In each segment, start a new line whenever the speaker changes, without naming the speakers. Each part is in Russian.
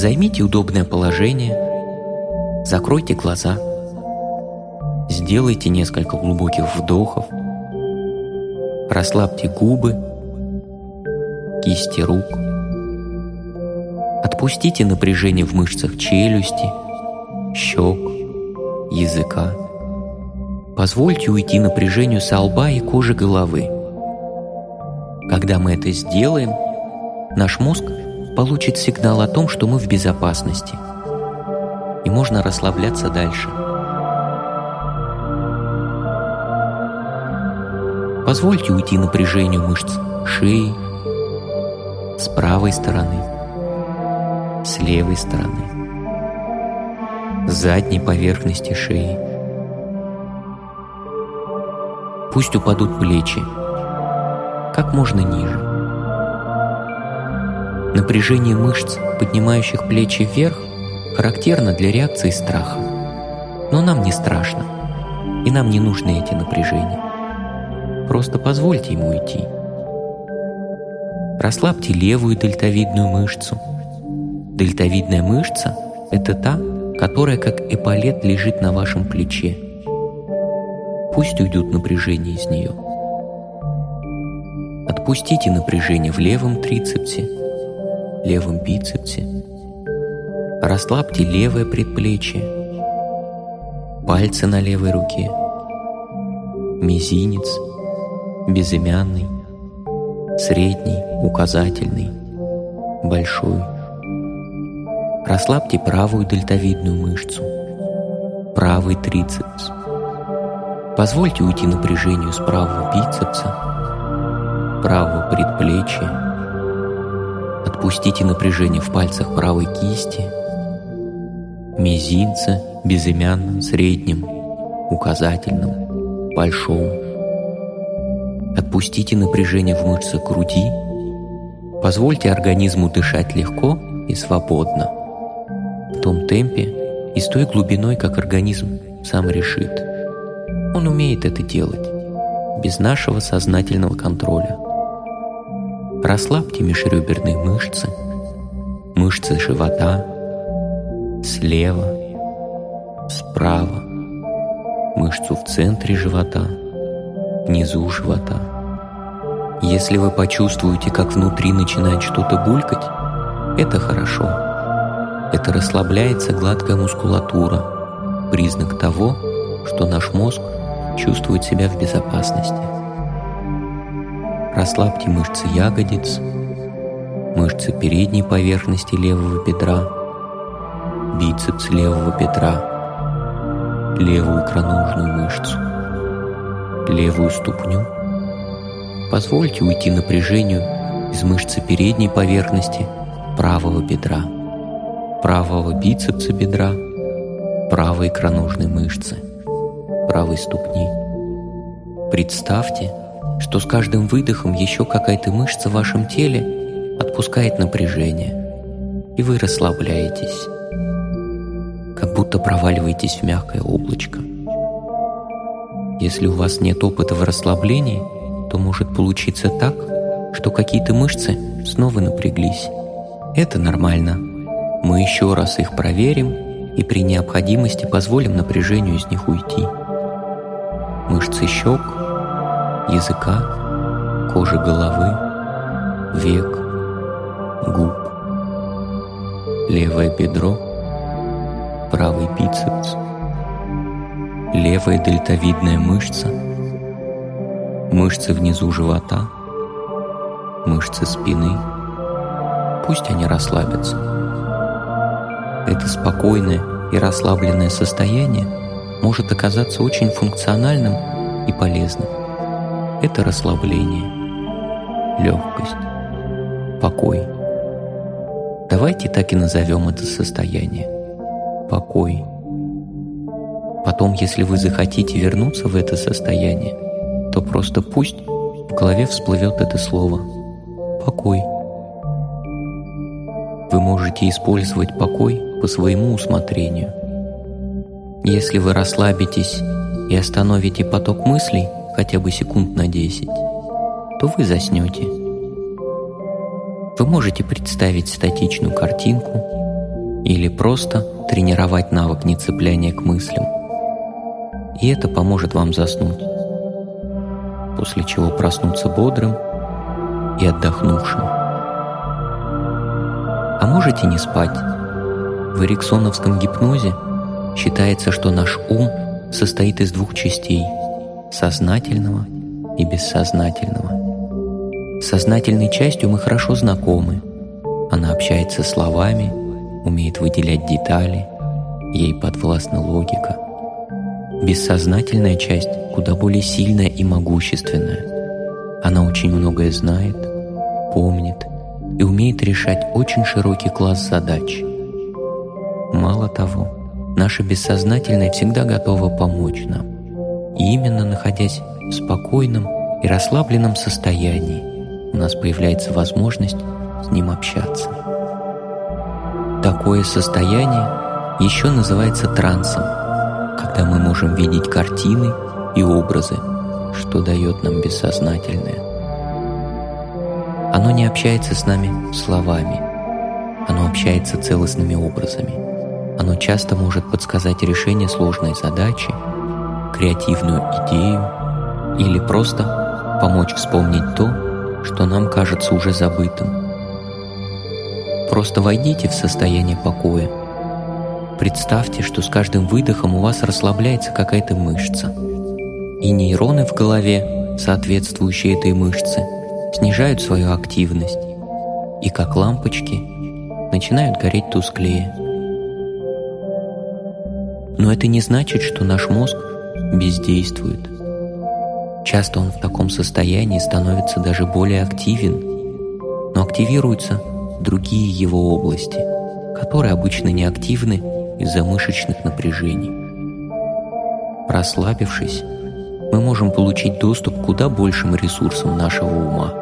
Займите удобное положение, закройте глаза, сделайте несколько глубоких вдохов, расслабьте губы, кисти рук, отпустите напряжение в мышцах челюсти, щек, языка. Позвольте уйти напряжению со лба и кожи головы. Когда мы это сделаем, наш мозг получит сигнал о том, что мы в безопасности. И можно расслабляться дальше. Позвольте уйти напряжению мышц шеи, с правой стороны, с левой стороны, с задней поверхности шеи. Пусть упадут плечи как можно ниже. Напряжение мышц, поднимающих плечи вверх, характерно для реакции страха. Но нам не страшно, и нам не нужны эти напряжения. Просто позвольте ему уйти. Расслабьте левую дельтовидную мышцу. Дельтовидная мышца – это та, которая как эполет лежит на вашем плече. Пусть уйдут напряжение из нее. Отпустите напряжение в левом трицепсе – левом бицепсе. Расслабьте левое предплечье, пальцы на левой руке, мизинец, безымянный, средний, указательный, большой. Расслабьте правую дельтовидную мышцу, правый трицепс. Позвольте уйти напряжению с правого бицепса, правого предплечья, Отпустите напряжение в пальцах правой кисти, мизинца, безымянном, среднем, указательном, большом. Отпустите напряжение в мышцах груди. Позвольте организму дышать легко и свободно. В том темпе и с той глубиной, как организм сам решит. Он умеет это делать, без нашего сознательного контроля – Расслабьте межреберные мышцы, мышцы живота, слева, справа, мышцу в центре живота, внизу живота. Если вы почувствуете, как внутри начинает что-то булькать, это хорошо. Это расслабляется гладкая мускулатура, признак того, что наш мозг чувствует себя в безопасности. Расслабьте мышцы ягодиц, мышцы передней поверхности левого бедра, бицепс левого бедра, левую икроножную мышцу, левую ступню. Позвольте уйти напряжению из мышцы передней поверхности правого бедра, правого бицепса бедра, правой икроножной мышцы, правой ступни. Представьте, что с каждым выдохом еще какая-то мышца в вашем теле отпускает напряжение, и вы расслабляетесь, как будто проваливаетесь в мягкое облачко. Если у вас нет опыта в расслаблении, то может получиться так, что какие-то мышцы снова напряглись. Это нормально. Мы еще раз их проверим и при необходимости позволим напряжению из них уйти. Мышцы щек, языка, кожи головы, век, губ, левое бедро, правый бицепс, левая дельтовидная мышца, мышцы внизу живота, мышцы спины. Пусть они расслабятся. Это спокойное и расслабленное состояние может оказаться очень функциональным и полезным это расслабление, легкость, покой. Давайте так и назовем это состояние. Покой. Потом, если вы захотите вернуться в это состояние, то просто пусть в голове всплывет это слово «покой». Вы можете использовать покой по своему усмотрению. Если вы расслабитесь и остановите поток мыслей – хотя бы секунд на 10, то вы заснете. Вы можете представить статичную картинку, или просто тренировать навык нецепляния к мыслям. И это поможет вам заснуть, после чего проснуться бодрым и отдохнувшим. А можете не спать. В эриксоновском гипнозе считается, что наш ум состоит из двух частей – сознательного и бессознательного. С сознательной частью мы хорошо знакомы. Она общается словами, умеет выделять детали, ей подвластна логика. Бессознательная часть куда более сильная и могущественная. Она очень многое знает, помнит и умеет решать очень широкий класс задач. Мало того, наша бессознательная всегда готова помочь нам. И именно находясь в спокойном и расслабленном состоянии, у нас появляется возможность с ним общаться. Такое состояние еще называется трансом, когда мы можем видеть картины и образы, что дает нам бессознательное. Оно не общается с нами словами, оно общается целостными образами. Оно часто может подсказать решение сложной задачи, креативную идею или просто помочь вспомнить то, что нам кажется уже забытым. Просто войдите в состояние покоя. Представьте, что с каждым выдохом у вас расслабляется какая-то мышца. И нейроны в голове, соответствующие этой мышце, снижают свою активность и, как лампочки, начинают гореть тусклее. Но это не значит, что наш мозг бездействует. Часто он в таком состоянии становится даже более активен, но активируются другие его области, которые обычно не активны из-за мышечных напряжений. Расслабившись, мы можем получить доступ к куда большим ресурсам нашего ума.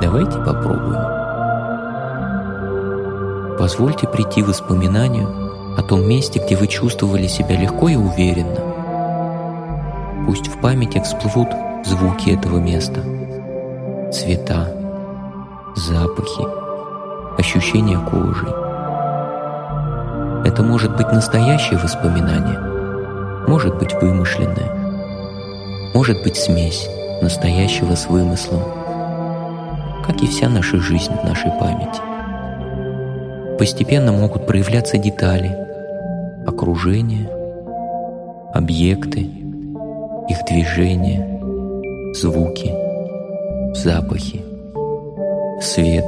Давайте попробуем. Позвольте прийти воспоминанию о том месте, где вы чувствовали себя легко и уверенно. Пусть в памяти всплывут звуки этого места, цвета, запахи, ощущения кожи. Это может быть настоящее воспоминание, может быть вымышленное, может быть смесь настоящего с вымыслом, как и вся наша жизнь в нашей памяти. Постепенно могут проявляться детали, окружение, объекты, их движения, звуки, запахи свет,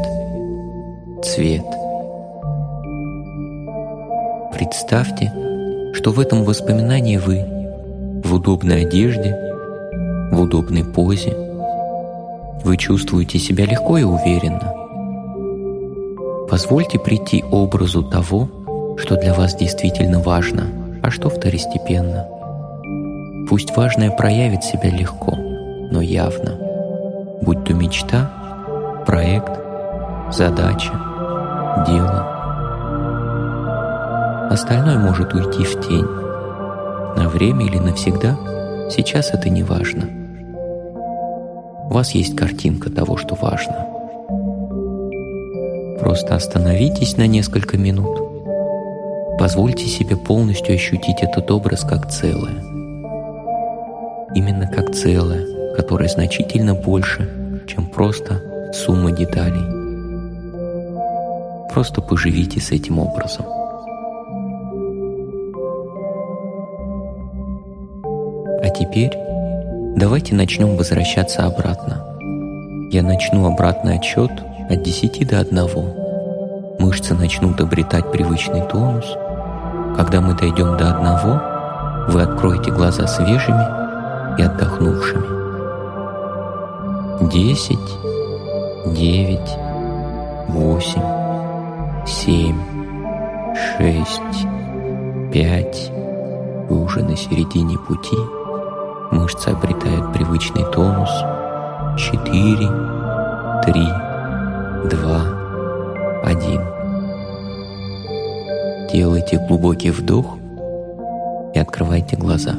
цвет. Представьте, что в этом воспоминании вы в удобной одежде, в удобной позе. Вы чувствуете себя легко и уверенно. Позвольте прийти образу того, что для вас действительно важно, а что второстепенно. Пусть важное проявит себя легко, но явно, будь то мечта проект, задача, дело. Остальное может уйти в тень. На время или навсегда, сейчас это не важно. У вас есть картинка того, что важно. Просто остановитесь на несколько минут. Позвольте себе полностью ощутить этот образ как целое. Именно как целое, которое значительно больше, чем просто сумма деталей. Просто поживите с этим образом. А теперь давайте начнем возвращаться обратно. Я начну обратный отсчет от 10 до 1. Мышцы начнут обретать привычный тонус. Когда мы дойдем до одного, вы откроете глаза свежими и отдохнувшими. Десять девять, восемь, семь, шесть, пять. Вы уже на середине пути. Мышцы обретают привычный тонус. Четыре, три, два, один. Делайте глубокий вдох и открывайте глаза.